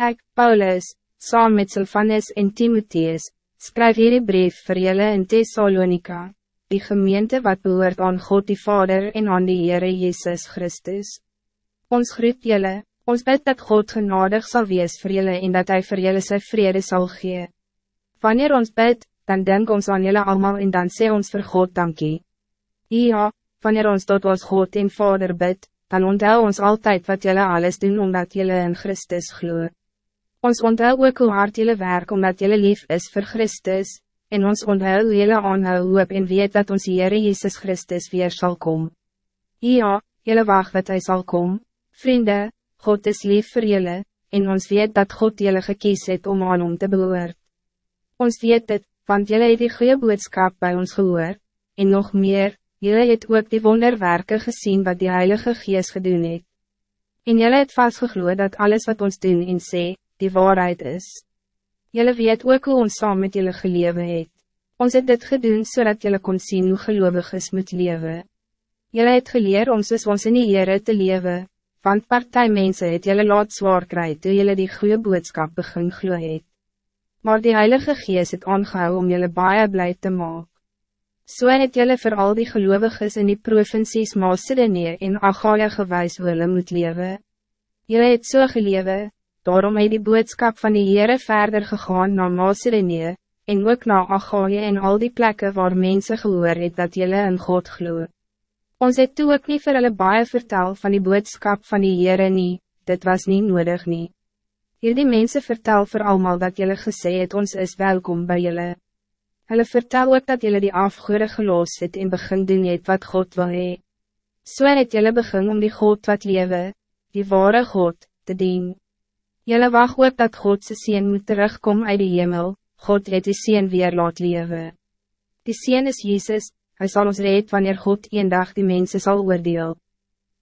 Ik, Paulus, saam met Sylvanus en Timotheus, skryf hierdie brief vir julle in Thessalonica, die gemeente wat behoort aan God die Vader en aan die Heere Jezus Christus. Ons groet julle, ons bid dat God genadig zal wees vir julle en dat hij vir julle sy vrede zal gee. Wanneer ons bid, dan denk ons aan julle allemaal en dan sê ons vir God dankie. Ja, wanneer ons tot ons God en Vader bid, dan onthou ons altijd wat jullie alles doen omdat jullie in Christus gloeien. Ons onthou ook hoe hard jullie werk omdat jullie lief is voor Christus, en ons onthou jullie aanhou hoop en weet dat ons Heere Jezus Christus weer zal komen. Ja, jullie wacht dat hij zal komen. Vrienden, God is lief voor jullie, en ons weet dat God jullie gekies het om aan om te behoort. Ons weet het, want jullie het die goede boodschap bij ons gehoor, en nog meer, jullie het ook die wonderwerken gezien wat die Heilige Geest gedoen het. En jullie het vastgegloeid dat alles wat ons doen en sê, die waarheid is. Jullie weet ook hoe ons saam met jullie gelewe het. Ons het dit gedoen zodat jullie kon zien hoe gelovig is moet leven. Jullie het geleer om soos ons in die Heere te leven, want partijmense het jullie laat zwaar kry toe jullie die goede boodschap begin glo het. Maar die Heilige Geest het aangehou om jullie baie blij te maken. So het jullie voor al die gelovigen in die provincies Macedonië en Achaia gewijs hoe hulle moet leven. Jullie het so gelewe, Daarom het die boodskap van die Heere verder gegaan naar Macedonië, en ook naar Achaia en al die plekken waar mensen gehoor het dat jullie in God gloe. Ons het toe ook nie vir hulle baie vertel van die boodskap van die Heere nie, dit was niet nodig nie. Hierdie mense vertel voor allemaal dat jullie gesê het ons is welkom bij jullie. Hulle vertel ook dat jullie die afgoede geloos het en begin doen het wat God wil hee. So het jullie begin om die God wat lewe, die ware God, te dienen. Jelle wacht ook dat Godse Seen moet terugkomen uit de hemel, God het die Seen weer laat leven. Die Seen is Jezus, hij zal ons red wanneer God een dag die mensen zal oordeel.